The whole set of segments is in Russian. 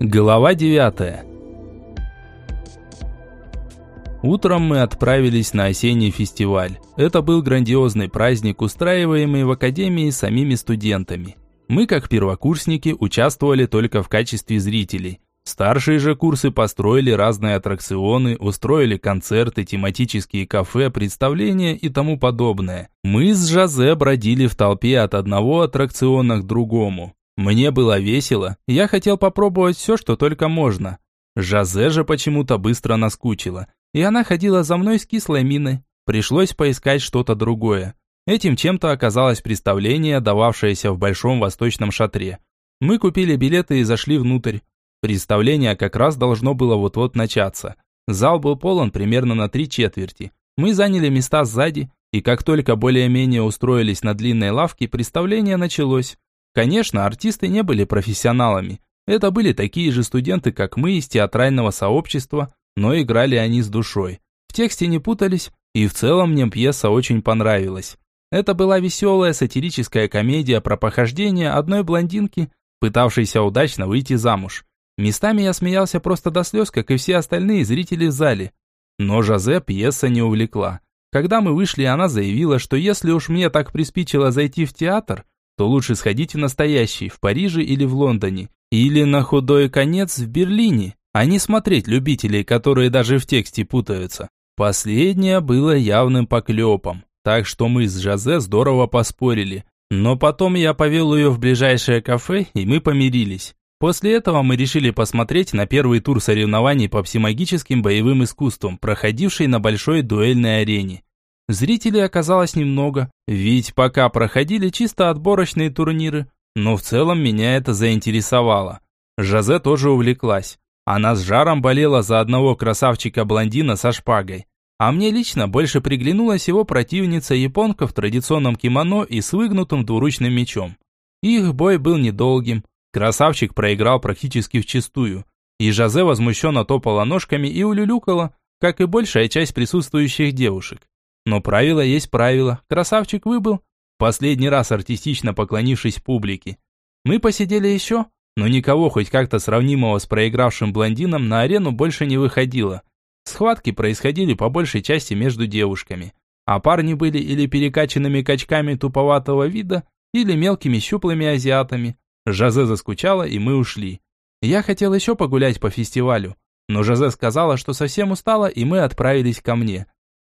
Глава 9. Утром мы отправились на осенний фестиваль. Это был грандиозный праздник, устраиваемый в академии самими студентами. Мы, как первокурсники, участвовали только в качестве зрителей. Старшие же курсы построили разные аттракционы, устроили концерты, тематические кафе, представления и тому подобное. Мы с Жозе бродили в толпе от одного аттракциона к другому. Мне было весело, я хотел попробовать все, что только можно. Жозе же почему-то быстро наскучила, и она ходила за мной с кислой миной. Пришлось поискать что-то другое. Этим чем-то оказалось представление, дававшееся в большом восточном шатре. Мы купили билеты и зашли внутрь. Представление как раз должно было вот-вот начаться. Зал был полон примерно на три четверти. Мы заняли места сзади, и как только более-менее устроились на длинной лавке, представление началось. Конечно, артисты не были профессионалами. Это были такие же студенты, как мы из театрального сообщества, но играли они с душой. В тексте не путались, и в целом мне пьеса очень понравилась. Это была веселая сатирическая комедия про похождение одной блондинки, пытавшейся удачно выйти замуж. Местами я смеялся просто до слез, как и все остальные зрители в зале. Но Жозе пьеса не увлекла. Когда мы вышли, она заявила, что если уж мне так приспичило зайти в театр, то лучше сходить в настоящий, в Париже или в Лондоне. Или на худой конец в Берлине, а не смотреть любителей, которые даже в тексте путаются. Последнее было явным поклепом, так что мы с Жозе здорово поспорили. Но потом я повел ее в ближайшее кафе, и мы помирились. После этого мы решили посмотреть на первый тур соревнований по псимагическим боевым искусствам, проходивший на большой дуэльной арене. Зрителей оказалось немного, ведь пока проходили чисто отборочные турниры, но в целом меня это заинтересовало. Жозе тоже увлеклась. Она с жаром болела за одного красавчика-блондина со шпагой. А мне лично больше приглянулась его противница японка в традиционном кимоно и с выгнутым двуручным мечом. Их бой был недолгим, Красавчик проиграл практически вчистую. И Жозе возмущенно топала ножками и улюлюкала, как и большая часть присутствующих девушек. Но правило есть правило. Красавчик выбыл, последний раз артистично поклонившись публике. Мы посидели еще, но никого хоть как-то сравнимого с проигравшим блондином на арену больше не выходило. Схватки происходили по большей части между девушками, а парни были или перекачанными качками туповатого вида, или мелкими щуплыми азиатами, Жозе заскучала, и мы ушли. Я хотел еще погулять по фестивалю, но Жозе сказала, что совсем устала, и мы отправились ко мне.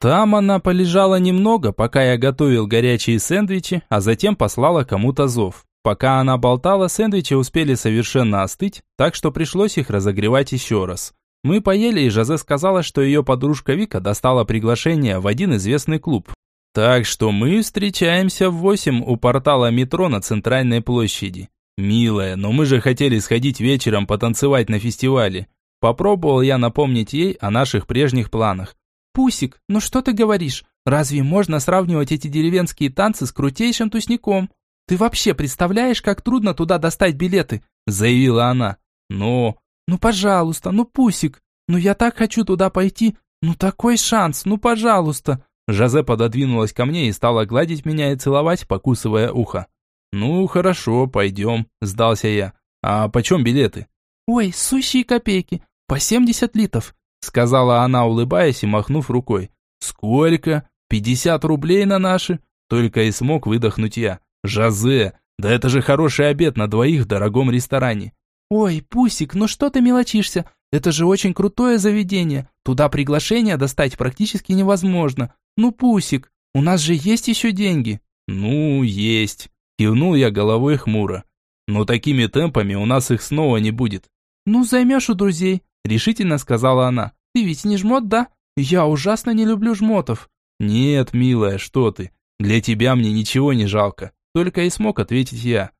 Там она полежала немного, пока я готовил горячие сэндвичи, а затем послала кому-то зов. Пока она болтала, сэндвичи успели совершенно остыть, так что пришлось их разогревать еще раз. Мы поели, и Жозе сказала, что ее подружка Вика достала приглашение в один известный клуб. Так что мы встречаемся в восемь у портала метро на центральной площади. «Милая, но мы же хотели сходить вечером потанцевать на фестивале». Попробовал я напомнить ей о наших прежних планах. «Пусик, ну что ты говоришь? Разве можно сравнивать эти деревенские танцы с крутейшим тусняком? Ты вообще представляешь, как трудно туда достать билеты?» Заявила она. «Ну...» «Ну, пожалуйста, ну, Пусик, ну я так хочу туда пойти, ну такой шанс, ну, пожалуйста!» Жозе пододвинулась ко мне и стала гладить меня и целовать, покусывая ухо. «Ну, хорошо, пойдем», – сдался я. «А почем билеты?» «Ой, сущие копейки, по семьдесят литов», – сказала она, улыбаясь и махнув рукой. «Сколько? Пятьдесят рублей на наши?» Только и смог выдохнуть я. «Жозе, да это же хороший обед на двоих в дорогом ресторане». «Ой, Пусик, ну что ты мелочишься? Это же очень крутое заведение. Туда приглашение достать практически невозможно. Ну, Пусик, у нас же есть еще деньги». «Ну, есть». Кивнул я головой хмуро. Но такими темпами у нас их снова не будет. Ну, займешь у друзей, решительно сказала она. Ты ведь не жмот, да? Я ужасно не люблю жмотов. Нет, милая, что ты. Для тебя мне ничего не жалко. Только и смог ответить я.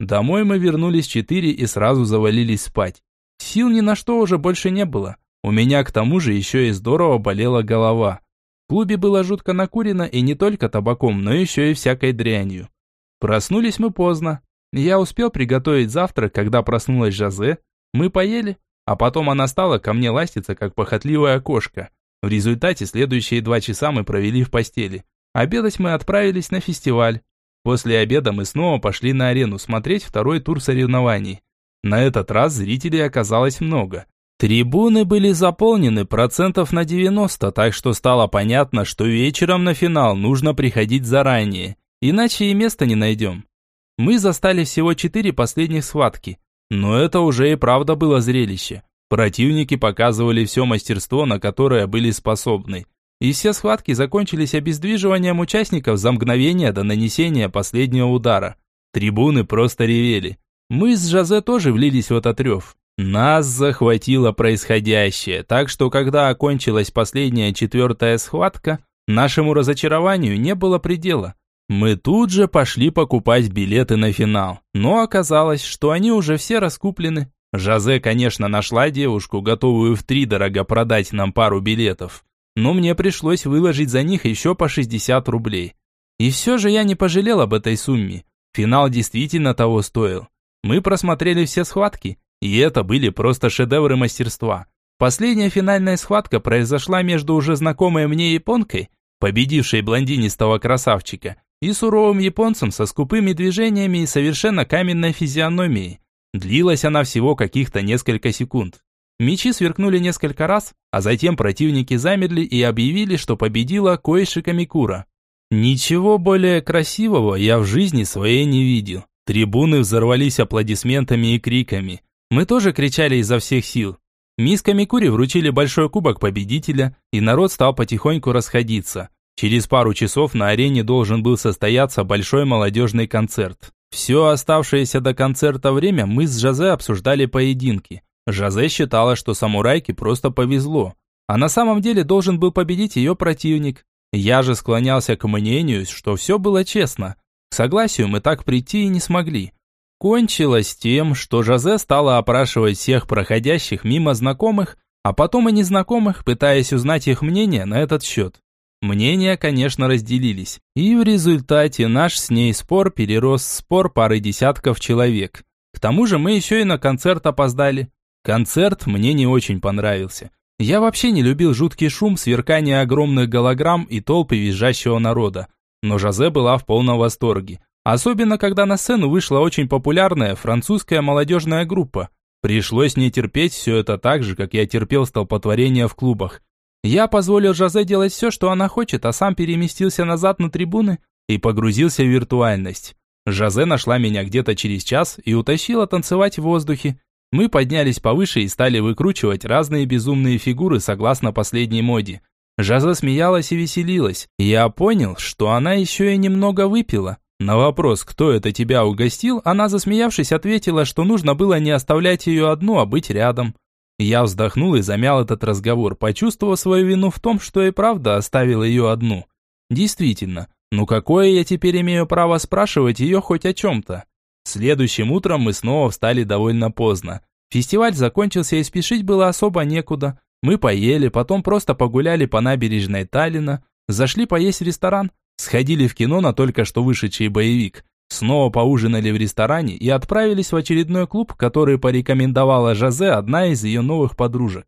Домой мы вернулись четыре и сразу завалились спать. Сил ни на что уже больше не было. У меня к тому же еще и здорово болела голова. В клубе было жутко накурено и не только табаком, но еще и всякой дрянью. Проснулись мы поздно. Я успел приготовить завтрак, когда проснулась Жозе. Мы поели, а потом она стала ко мне ластиться, как похотливая кошка. В результате следующие два часа мы провели в постели. Обедать мы отправились на фестиваль. После обеда мы снова пошли на арену смотреть второй тур соревнований. На этот раз зрителей оказалось много. Трибуны были заполнены процентов на 90, так что стало понятно, что вечером на финал нужно приходить заранее, иначе и места не найдем. Мы застали всего четыре последних схватки, но это уже и правда было зрелище. Противники показывали все мастерство, на которое были способны. И все схватки закончились обездвиживанием участников за мгновение до нанесения последнего удара. Трибуны просто ревели. Мы с Жозе тоже влились в этот рев. Нас захватило происходящее, так что когда окончилась последняя четвертая схватка, нашему разочарованию не было предела. Мы тут же пошли покупать билеты на финал, но оказалось, что они уже все раскуплены. Жозе, конечно, нашла девушку, готовую втридорого продать нам пару билетов, но мне пришлось выложить за них еще по 60 рублей. И все же я не пожалел об этой сумме. Финал действительно того стоил. Мы просмотрели все схватки, и это были просто шедевры мастерства. Последняя финальная схватка произошла между уже знакомой мне японкой, победившей блондинистого красавчика, и суровым японцем со скупыми движениями и совершенно каменной физиономией. Длилась она всего каких-то несколько секунд. Мечи сверкнули несколько раз, а затем противники замерли и объявили, что победила Коиши Камикура. Ничего более красивого я в жизни своей не видел. Трибуны взорвались аплодисментами и криками. Мы тоже кричали изо всех сил. Мисс Камикури вручили большой кубок победителя, и народ стал потихоньку расходиться. Через пару часов на арене должен был состояться большой молодежный концерт. Все оставшееся до концерта время мы с Жозе обсуждали поединки. Жозе считала, что самурайке просто повезло. А на самом деле должен был победить ее противник. Я же склонялся к мнению, что все было честно. К согласию мы так прийти и не смогли. Кончилось тем, что Жозе стала опрашивать всех проходящих мимо знакомых, а потом и незнакомых, пытаясь узнать их мнение на этот счет. Мнения, конечно, разделились, и в результате наш с ней спор перерос в спор пары десятков человек. К тому же мы еще и на концерт опоздали. Концерт мне не очень понравился. Я вообще не любил жуткий шум, сверкание огромных голограмм и толпы визжащего народа. Но Жозе была в полном восторге. Особенно, когда на сцену вышла очень популярная французская молодежная группа. Пришлось не терпеть все это так же, как я терпел столпотворение в клубах. Я позволил Жозе делать все, что она хочет, а сам переместился назад на трибуны и погрузился в виртуальность. Жозе нашла меня где-то через час и утащила танцевать в воздухе. Мы поднялись повыше и стали выкручивать разные безумные фигуры согласно последней моде. Жаза смеялась и веселилась. Я понял, что она еще и немного выпила. На вопрос, кто это тебя угостил, она, засмеявшись, ответила, что нужно было не оставлять ее одну, а быть рядом. Я вздохнул и замял этот разговор, почувствовав свою вину в том, что и правда оставил ее одну. Действительно, ну какое я теперь имею право спрашивать ее хоть о чем-то? Следующим утром мы снова встали довольно поздно. Фестиваль закончился и спешить было особо некуда. Мы поели, потом просто погуляли по набережной Таллина, зашли поесть в ресторан, Сходили в кино на только что вышедший боевик. Снова поужинали в ресторане и отправились в очередной клуб, который порекомендовала Жозе одна из ее новых подружек.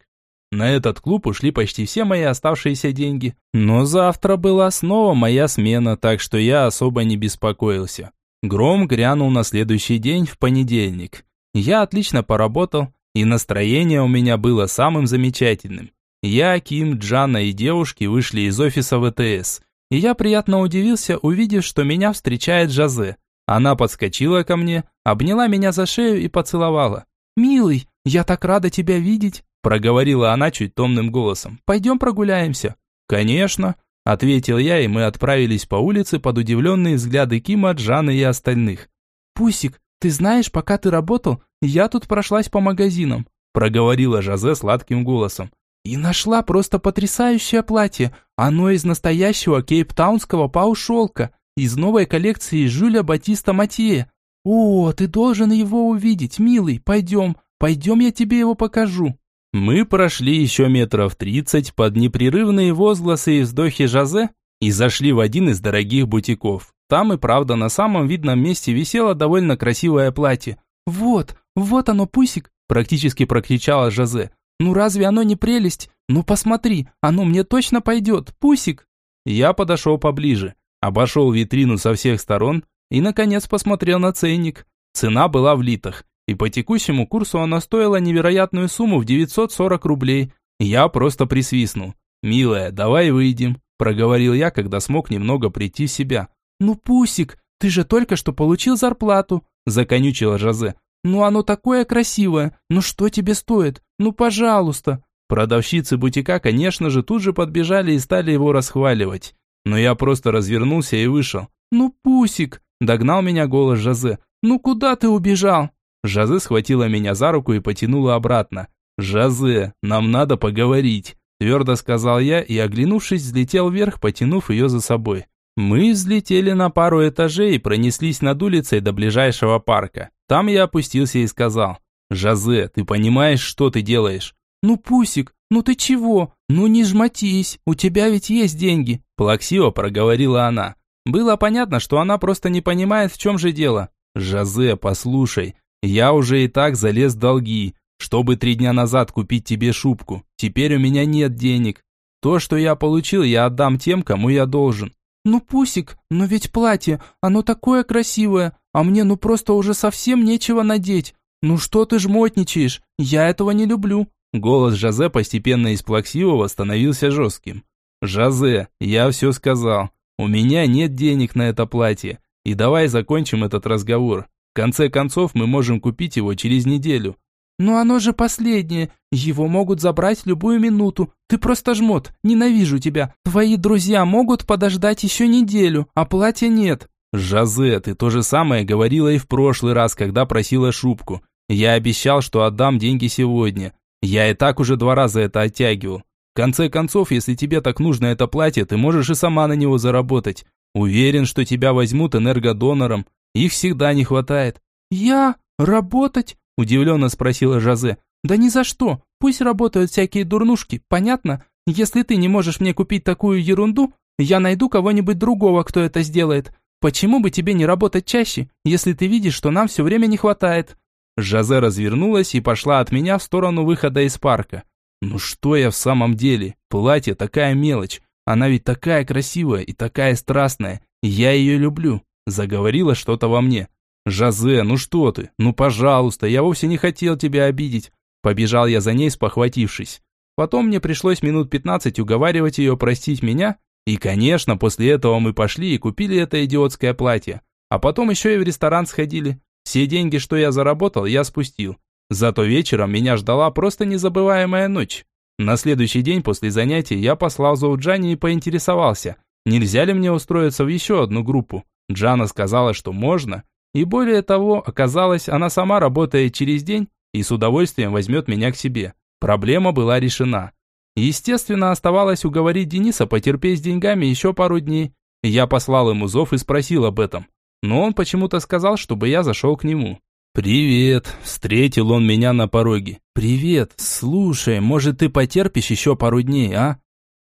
На этот клуб ушли почти все мои оставшиеся деньги. Но завтра была снова моя смена, так что я особо не беспокоился. Гром грянул на следующий день, в понедельник. Я отлично поработал, и настроение у меня было самым замечательным. Я, Ким, Джана и девушки вышли из офиса ВТС и я приятно удивился, увидев, что меня встречает Жазе. Она подскочила ко мне, обняла меня за шею и поцеловала. «Милый, я так рада тебя видеть», проговорила она чуть томным голосом. «Пойдем прогуляемся». «Конечно», ответил я, и мы отправились по улице под удивленные взгляды Кима, Джаны и остальных. «Пусик, ты знаешь, пока ты работал, я тут прошлась по магазинам», проговорила Жазе сладким голосом. И нашла просто потрясающее платье. Оно из настоящего кейптаунского паушелка, из новой коллекции Жюля Батиста Матье. О, ты должен его увидеть, милый. Пойдем, пойдем, я тебе его покажу. Мы прошли еще метров тридцать под непрерывные возгласы и вздохи Жозе и зашли в один из дорогих бутиков. Там и правда на самом видном месте висело довольно красивое платье. «Вот, вот оно, Пусик!» – практически прокричала Жозе. Ну разве оно не прелесть? Ну посмотри, оно мне точно пойдет, пусик!» Я подошел поближе, обошел витрину со всех сторон и, наконец, посмотрел на ценник. Цена была в литах. и по текущему курсу она стоила невероятную сумму в 940 рублей. Я просто присвистнул. «Милая, давай выйдем», – проговорил я, когда смог немного прийти в себя. «Ну, Пусик, ты же только что получил зарплату», – законючила Жозе. «Ну, оно такое красивое, ну что тебе стоит? Ну, пожалуйста». Продавщицы бутика, конечно же, тут же подбежали и стали его расхваливать. Но я просто развернулся и вышел. «Ну, Пусик!» – догнал меня голос Жозе. «Ну, куда ты убежал?» Жозе схватила меня за руку и потянула обратно. «Жозе, нам надо поговорить», – твердо сказал я и, оглянувшись, взлетел вверх, потянув ее за собой. Мы взлетели на пару этажей и пронеслись над улицей до ближайшего парка. Там я опустился и сказал, «Жозе, ты понимаешь, что ты делаешь?» «Ну, Пусик, ну ты чего? Ну не жмотись, у тебя ведь есть деньги», плаксиво проговорила она. Было понятно, что она просто не понимает, в чем же дело. «Жозе, послушай, я уже и так залез в долги, чтобы три дня назад купить тебе шубку. Теперь у меня нет денег. То, что я получил, я отдам тем, кому я должен». «Ну, Пусик, но ведь платье, оно такое красивое, а мне ну просто уже совсем нечего надеть. Ну что ты жмотничаешь? Я этого не люблю». Голос Жозе постепенно из плаксивого становился жестким. «Жозе, я все сказал. У меня нет денег на это платье. И давай закончим этот разговор. В конце концов, мы можем купить его через неделю». «Но оно же последнее. Его могут забрать любую минуту. Ты просто жмот. Ненавижу тебя. Твои друзья могут подождать еще неделю, а платья нет». «Жозе, ты то же самое говорила и в прошлый раз, когда просила шубку. Я обещал, что отдам деньги сегодня. Я и так уже два раза это оттягивал. В конце концов, если тебе так нужно это платье, ты можешь и сама на него заработать. Уверен, что тебя возьмут энергодонором. Их всегда не хватает. Я? Работать? Удивленно спросила Жозе. Да ни за что. Пусть работают всякие дурнушки, понятно? Если ты не можешь мне купить такую ерунду, я найду кого-нибудь другого, кто это сделает. Почему бы тебе не работать чаще, если ты видишь, что нам все время не хватает? Жозе развернулась и пошла от меня в сторону выхода из парка. Ну что я в самом деле? Платье такая мелочь. Она ведь такая красивая и такая страстная. Я ее люблю. Заговорила что-то во мне. Жозе, ну что ты? Ну пожалуйста, я вовсе не хотел тебя обидеть. Побежал я за ней, спохватившись. Потом мне пришлось минут пятнадцать уговаривать ее простить меня. И, конечно, после этого мы пошли и купили это идиотское платье. А потом еще и в ресторан сходили. Все деньги, что я заработал, я спустил. Зато вечером меня ждала просто незабываемая ночь. На следующий день после занятий я послал за Джани и поинтересовался, нельзя ли мне устроиться в еще одну группу. Джана сказала, что можно, и более того, оказалось, она сама работает через день и с удовольствием возьмет меня к себе. Проблема была решена. Естественно, оставалось уговорить Дениса потерпеть с деньгами еще пару дней. Я послал ему зов и спросил об этом но он почему-то сказал, чтобы я зашел к нему. «Привет!» – встретил он меня на пороге. «Привет! Слушай, может, ты потерпишь еще пару дней, а?»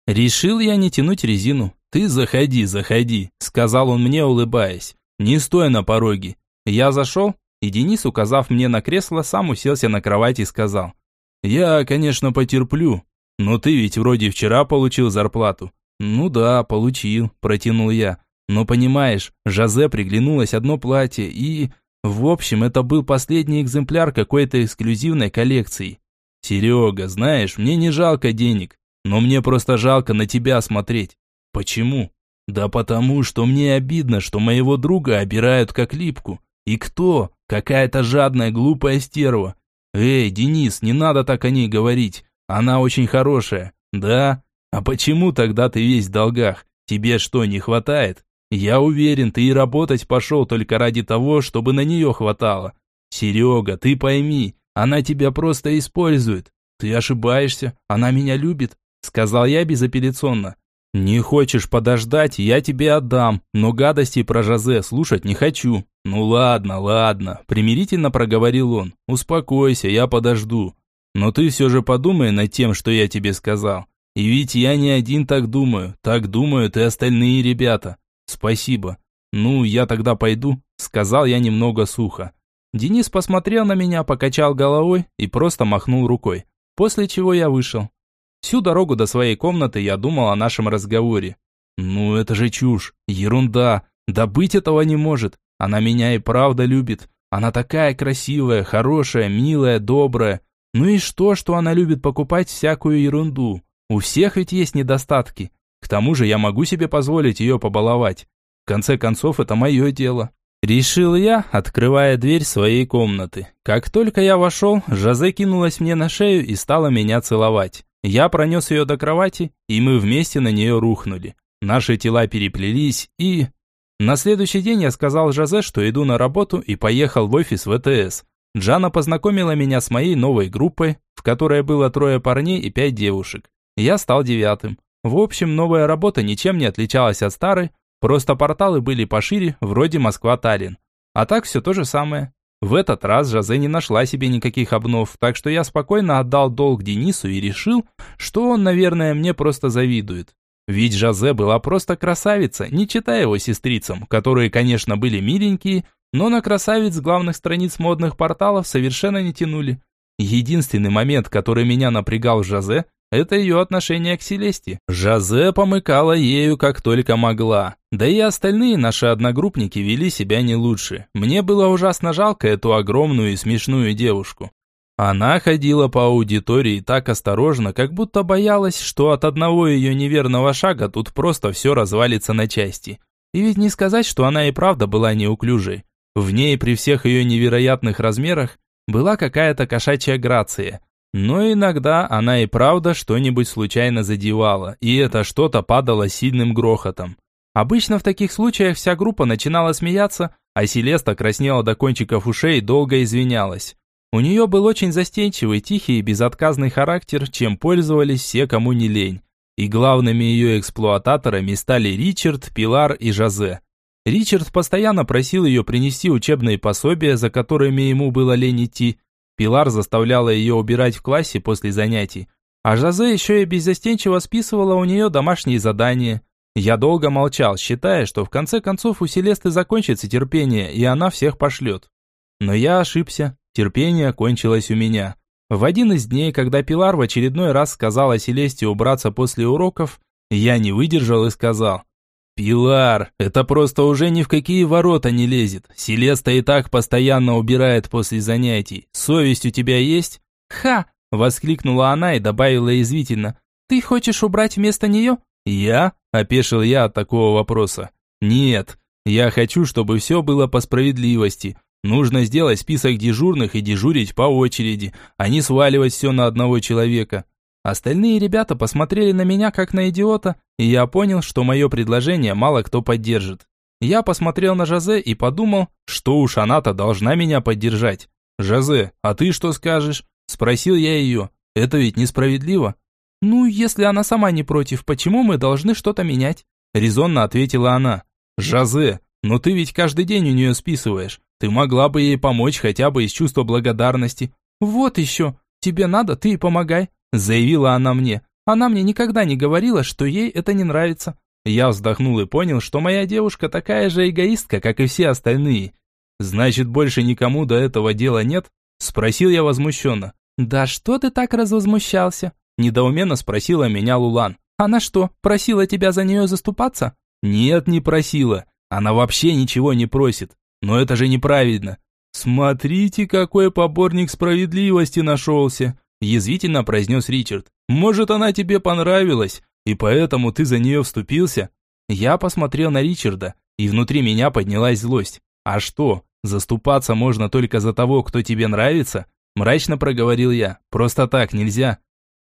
Решил я не тянуть резину. «Ты заходи, заходи», – сказал он мне, улыбаясь. «Не стой на пороге». Я зашел, и Денис, указав мне на кресло, сам уселся на кровати и сказал. «Я, конечно, потерплю, но ты ведь вроде вчера получил зарплату». «Ну да, получил», – протянул я. Но понимаешь, Жозе приглянулось одно платье и... В общем, это был последний экземпляр какой-то эксклюзивной коллекции. Серега, знаешь, мне не жалко денег, но мне просто жалко на тебя смотреть. Почему? Да потому, что мне обидно, что моего друга обирают как липку. И кто? Какая-то жадная глупая стерва. Эй, Денис, не надо так о ней говорить. Она очень хорошая. Да? А почему тогда ты весь в долгах? Тебе что, не хватает? Я уверен, ты и работать пошел только ради того, чтобы на нее хватало. Серега, ты пойми, она тебя просто использует. Ты ошибаешься, она меня любит, сказал я безапелляционно. Не хочешь подождать, я тебе отдам, но гадости про Жозе слушать не хочу. Ну ладно, ладно, примирительно проговорил он. Успокойся, я подожду. Но ты все же подумай над тем, что я тебе сказал. И ведь я не один так думаю, так думают и остальные ребята. «Спасибо. Ну, я тогда пойду», – сказал я немного сухо. Денис посмотрел на меня, покачал головой и просто махнул рукой, после чего я вышел. Всю дорогу до своей комнаты я думал о нашем разговоре. «Ну, это же чушь, ерунда, да быть этого не может. Она меня и правда любит. Она такая красивая, хорошая, милая, добрая. Ну и что, что она любит покупать всякую ерунду? У всех ведь есть недостатки. К тому же я могу себе позволить ее побаловать. В конце концов, это мое дело. Решил я, открывая дверь своей комнаты. Как только я вошел, Жозе кинулась мне на шею и стала меня целовать. Я пронес ее до кровати, и мы вместе на нее рухнули. Наши тела переплелись, и... На следующий день я сказал Жозе, что иду на работу и поехал в офис ВТС. Джана познакомила меня с моей новой группой, в которой было трое парней и пять девушек. Я стал девятым. В общем, новая работа ничем не отличалась от старой, Просто порталы были пошире, вроде Москва-Таллин. А так все то же самое. В этот раз Жозе не нашла себе никаких обнов, так что я спокойно отдал долг Денису и решил, что он, наверное, мне просто завидует. Ведь Жозе была просто красавица, не читая его сестрицам, которые, конечно, были миленькие, но на красавиц главных страниц модных порталов совершенно не тянули. Единственный момент, который меня напрягал в Жозе, это ее отношение к Селесте. Жозе помыкала ею как только могла. Да и остальные наши одногруппники вели себя не лучше. Мне было ужасно жалко эту огромную и смешную девушку. Она ходила по аудитории так осторожно, как будто боялась, что от одного ее неверного шага тут просто все развалится на части. И ведь не сказать, что она и правда была неуклюжей. В ней при всех ее невероятных размерах была какая-то кошачья грация, но иногда она и правда что-нибудь случайно задевала, и это что-то падало сильным грохотом. Обычно в таких случаях вся группа начинала смеяться, а Селеста краснела до кончиков ушей и долго извинялась. У нее был очень застенчивый, тихий и безотказный характер, чем пользовались все, кому не лень. И главными ее эксплуататорами стали Ричард, Пилар и Жозе. Ричард постоянно просил ее принести учебные пособия, за которыми ему было лень идти, Пилар заставляла ее убирать в классе после занятий, а Жозе еще и беззастенчиво списывала у нее домашние задания. Я долго молчал, считая, что в конце концов у Селесты закончится терпение, и она всех пошлет. Но я ошибся, терпение кончилось у меня. В один из дней, когда Пилар в очередной раз сказала Селесте убраться после уроков, я не выдержал и сказал – «Пилар, это просто уже ни в какие ворота не лезет. Селеста и так постоянно убирает после занятий. Совесть у тебя есть?» «Ха!» – воскликнула она и добавила язвительно. «Ты хочешь убрать вместо нее?» «Я?» – опешил я от такого вопроса. «Нет, я хочу, чтобы все было по справедливости. Нужно сделать список дежурных и дежурить по очереди, а не сваливать все на одного человека. Остальные ребята посмотрели на меня как на идиота, и я понял, что мое предложение мало кто поддержит. Я посмотрел на Жозе и подумал, что уж она-то должна меня поддержать. «Жозе, а ты что скажешь?» Спросил я ее. «Это ведь несправедливо». «Ну, если она сама не против, почему мы должны что-то менять?» Резонно ответила она. «Жозе, но ты ведь каждый день у нее списываешь. Ты могла бы ей помочь хотя бы из чувства благодарности». «Вот еще. Тебе надо, ты и помогай заявила она мне. Она мне никогда не говорила, что ей это не нравится. Я вздохнул и понял, что моя девушка такая же эгоистка, как и все остальные. Значит, больше никому до этого дела нет? Спросил я возмущенно. Да что ты так развозмущался? Недоуменно спросила меня Лулан. Она что, просила тебя за нее заступаться? Нет, не просила. Она вообще ничего не просит. Но это же неправильно. Смотрите, какой поборник справедливости нашелся язвительно произнес Ричард. «Может, она тебе понравилась, и поэтому ты за нее вступился?» Я посмотрел на Ричарда, и внутри меня поднялась злость. «А что, заступаться можно только за того, кто тебе нравится?» Мрачно проговорил я. «Просто так нельзя».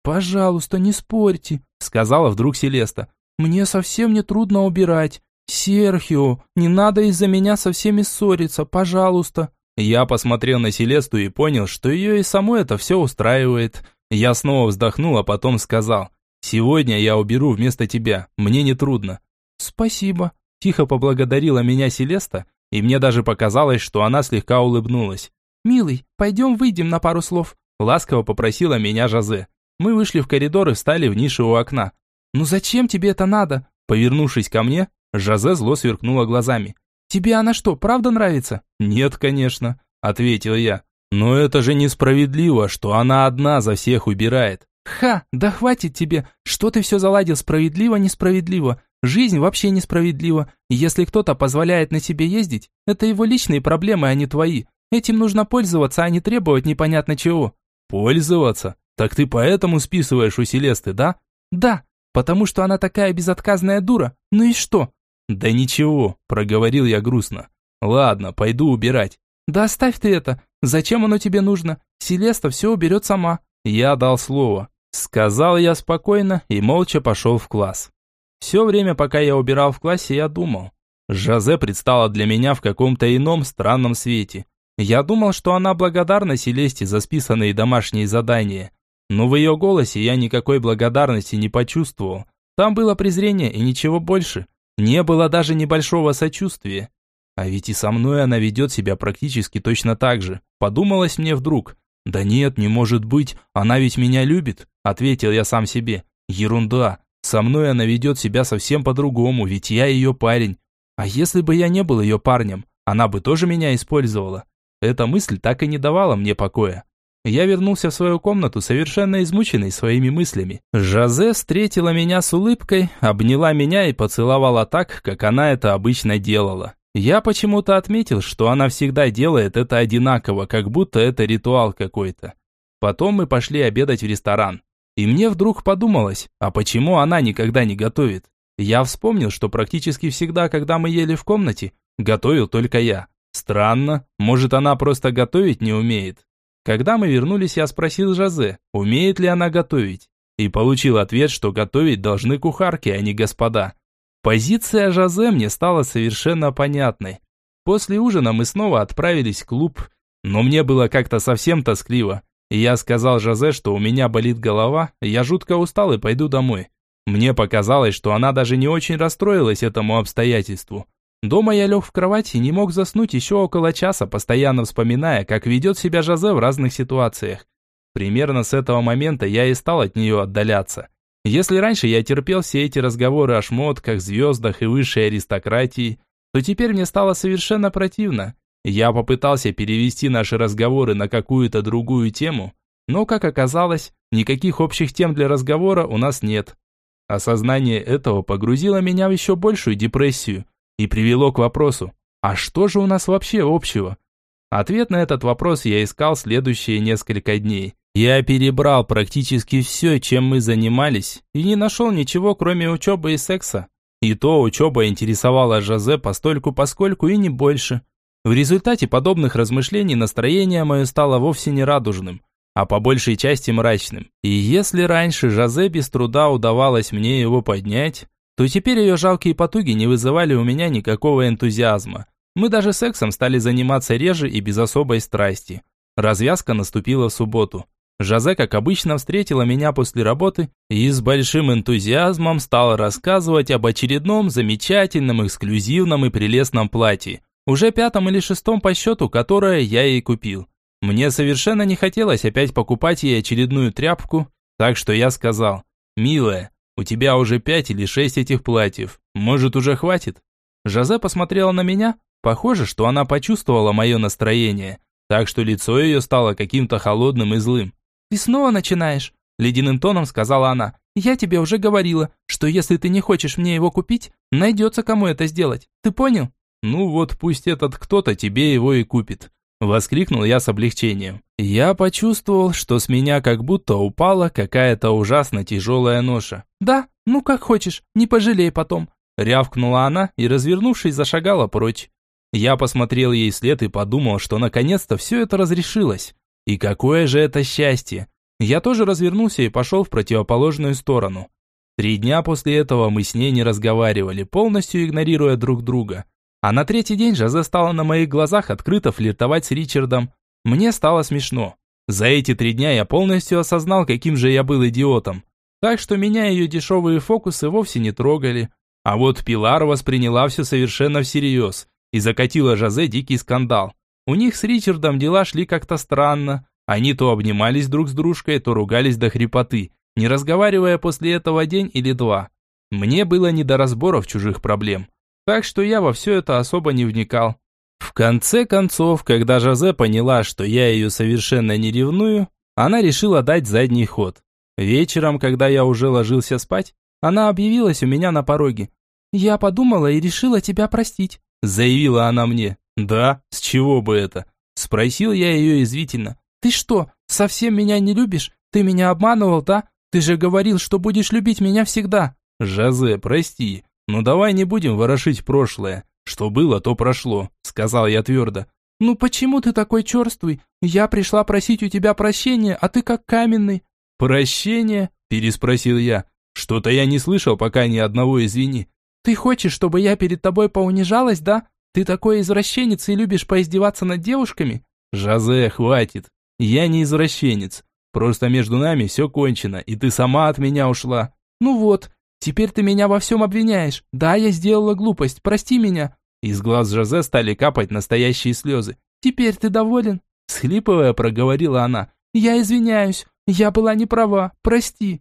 «Пожалуйста, не спорьте», сказала вдруг Селеста. «Мне совсем не трудно убирать. Серхио, не надо из-за меня со всеми ссориться, пожалуйста». Я посмотрел на Селесту и понял, что ее и само это все устраивает. Я снова вздохнул, а потом сказал, «Сегодня я уберу вместо тебя, мне не трудно». «Спасибо», – тихо поблагодарила меня Селеста, и мне даже показалось, что она слегка улыбнулась. «Милый, пойдем выйдем на пару слов», – ласково попросила меня Жозе. Мы вышли в коридор и встали в нише у окна. «Ну зачем тебе это надо?» Повернувшись ко мне, Жозе зло сверкнула глазами. Тебе она что, правда нравится?» «Нет, конечно», – ответил я. «Но это же несправедливо, что она одна за всех убирает». «Ха, да хватит тебе! Что ты все заладил справедливо-несправедливо? Жизнь вообще несправедлива. Если кто-то позволяет на себе ездить, это его личные проблемы, а не твои. Этим нужно пользоваться, а не требовать непонятно чего». «Пользоваться? Так ты поэтому списываешь у Селесты, да?» «Да, потому что она такая безотказная дура. Ну и что?» «Да ничего», – проговорил я грустно. «Ладно, пойду убирать». «Да оставь ты это. Зачем оно тебе нужно? Селеста все уберет сама». Я дал слово. Сказал я спокойно и молча пошел в класс. Все время, пока я убирал в классе, я думал. Жозе предстала для меня в каком-то ином странном свете. Я думал, что она благодарна Селесте за списанные домашние задания. Но в ее голосе я никакой благодарности не почувствовал. Там было презрение и ничего больше. Не было даже небольшого сочувствия. А ведь и со мной она ведет себя практически точно так же. Подумалось мне вдруг. Да нет, не может быть, она ведь меня любит, ответил я сам себе. Ерунда. Со мной она ведет себя совсем по-другому, ведь я ее парень. А если бы я не был ее парнем, она бы тоже меня использовала. Эта мысль так и не давала мне покоя. Я вернулся в свою комнату, совершенно измученный своими мыслями. Жозе встретила меня с улыбкой, обняла меня и поцеловала так, как она это обычно делала. Я почему-то отметил, что она всегда делает это одинаково, как будто это ритуал какой-то. Потом мы пошли обедать в ресторан. И мне вдруг подумалось, а почему она никогда не готовит? Я вспомнил, что практически всегда, когда мы ели в комнате, готовил только я. Странно, может она просто готовить не умеет. Когда мы вернулись, я спросил Жозе, умеет ли она готовить. И получил ответ, что готовить должны кухарки, а не господа. Позиция Жозе мне стала совершенно понятной. После ужина мы снова отправились в клуб, но мне было как-то совсем тоскливо. И я сказал Жозе, что у меня болит голова, я жутко устал и пойду домой. Мне показалось, что она даже не очень расстроилась этому обстоятельству. Дома я лег в кровать и не мог заснуть еще около часа, постоянно вспоминая, как ведет себя Жозе в разных ситуациях. Примерно с этого момента я и стал от нее отдаляться. Если раньше я терпел все эти разговоры о шмотках, звездах и высшей аристократии, то теперь мне стало совершенно противно. Я попытался перевести наши разговоры на какую-то другую тему, но, как оказалось, никаких общих тем для разговора у нас нет. Осознание этого погрузило меня в еще большую депрессию – и привело к вопросу, а что же у нас вообще общего? Ответ на этот вопрос я искал следующие несколько дней. Я перебрал практически все, чем мы занимались, и не нашел ничего, кроме учебы и секса. И то учеба интересовала Жозе постольку-поскольку и не больше. В результате подобных размышлений настроение мое стало вовсе не радужным, а по большей части мрачным. И если раньше Жозе без труда удавалось мне его поднять, то теперь ее жалкие потуги не вызывали у меня никакого энтузиазма. Мы даже сексом стали заниматься реже и без особой страсти. Развязка наступила в субботу. Жозе, как обычно, встретила меня после работы и с большим энтузиазмом стала рассказывать об очередном замечательном, эксклюзивном и прелестном платье, уже пятом или шестом по счету, которое я ей купил. Мне совершенно не хотелось опять покупать ей очередную тряпку, так что я сказал, «Милая, у тебя уже пять или шесть этих платьев. Может, уже хватит?» Жозе посмотрела на меня. Похоже, что она почувствовала мое настроение, так что лицо ее стало каким-то холодным и злым. «Ты снова начинаешь?» Ледяным тоном сказала она. «Я тебе уже говорила, что если ты не хочешь мне его купить, найдется кому это сделать. Ты понял?» «Ну вот пусть этот кто-то тебе его и купит. Воскликнул я с облегчением. Я почувствовал, что с меня как будто упала какая-то ужасно тяжелая ноша. «Да, ну как хочешь, не пожалей потом», рявкнула она и, развернувшись, зашагала прочь. Я посмотрел ей след и подумал, что наконец-то все это разрешилось. И какое же это счастье! Я тоже развернулся и пошел в противоположную сторону. Три дня после этого мы с ней не разговаривали, полностью игнорируя друг друга. А на третий день Жозе стала на моих глазах открыто флиртовать с Ричардом. Мне стало смешно. За эти три дня я полностью осознал, каким же я был идиотом. Так что меня ее дешевые фокусы вовсе не трогали. А вот Пилар восприняла все совершенно всерьез и закатила Жозе дикий скандал. У них с Ричардом дела шли как-то странно. Они то обнимались друг с дружкой, то ругались до хрипоты, не разговаривая после этого день или два. Мне было не до разборов чужих проблем. Так что я во все это особо не вникал. В конце концов, когда Жозе поняла, что я ее совершенно не ревную, она решила дать задний ход. Вечером, когда я уже ложился спать, она объявилась у меня на пороге. «Я подумала и решила тебя простить», заявила она мне. «Да, с чего бы это?» Спросил я ее извительно. «Ты что, совсем меня не любишь? Ты меня обманывал, да? Ты же говорил, что будешь любить меня всегда». «Жозе, прости, но давай не будем ворошить прошлое. Что было, то прошло», — сказал я твердо. «Ну почему ты такой черствый? Я пришла просить у тебя прощения, а ты как каменный». «Прощение?» – переспросил я. «Что-то я не слышал пока ни одного извини». «Ты хочешь, чтобы я перед тобой поунижалась, да? Ты такой извращенец и любишь поиздеваться над девушками?» «Жозе, хватит. Я не извращенец. Просто между нами все кончено, и ты сама от меня ушла». «Ну вот, теперь ты меня во всем обвиняешь. Да, я сделала глупость, прости меня». Из глаз Жозе стали капать настоящие слезы. «Теперь ты доволен?» Схлипывая, проговорила она. «Я извиняюсь. Я была не права. Прости».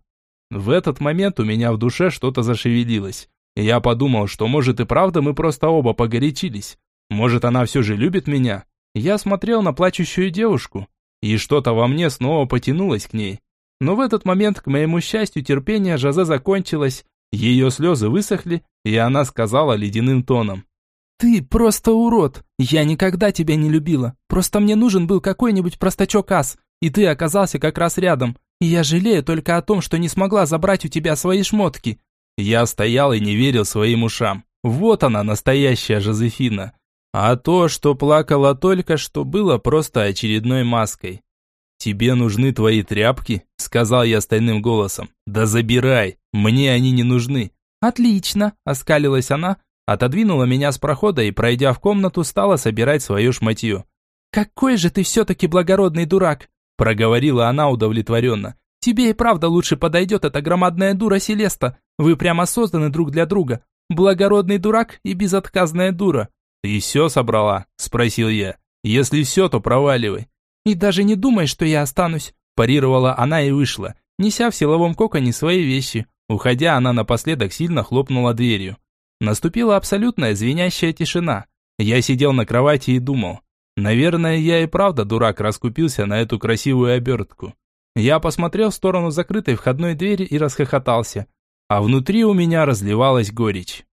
В этот момент у меня в душе что-то зашевелилось. Я подумал, что может и правда мы просто оба погорячились. Может она все же любит меня? Я смотрел на плачущую девушку, и что-то во мне снова потянулось к ней. Но в этот момент, к моему счастью, терпение Жозе закончилось, ее слезы высохли, и она сказала ледяным тоном. «Ты просто урод! Я никогда тебя не любила. Просто мне нужен был какой-нибудь простачок ас, и ты оказался как раз рядом. И я жалею только о том, что не смогла забрать у тебя свои шмотки». Я стоял и не верил своим ушам. Вот она, настоящая Жозефина. А то, что плакала только что, было просто очередной маской. «Тебе нужны твои тряпки?» – сказал я стальным голосом. «Да забирай, мне они не нужны». «Отлично!» – оскалилась она, Отодвинула меня с прохода и, пройдя в комнату, стала собирать свое шматье. «Какой же ты все-таки благородный дурак!» проговорила она удовлетворенно. «Тебе и правда лучше подойдет эта громадная дура Селеста. Вы прямо созданы друг для друга. Благородный дурак и безотказная дура». «Ты все собрала?» – спросил я. «Если все, то проваливай». «И даже не думай, что я останусь», – парировала она и вышла, неся в силовом коконе свои вещи. Уходя, она напоследок сильно хлопнула дверью. Наступила абсолютная звенящая тишина. Я сидел на кровати и думал. Наверное, я и правда дурак раскупился на эту красивую обертку. Я посмотрел в сторону закрытой входной двери и расхохотался. А внутри у меня разливалась горечь.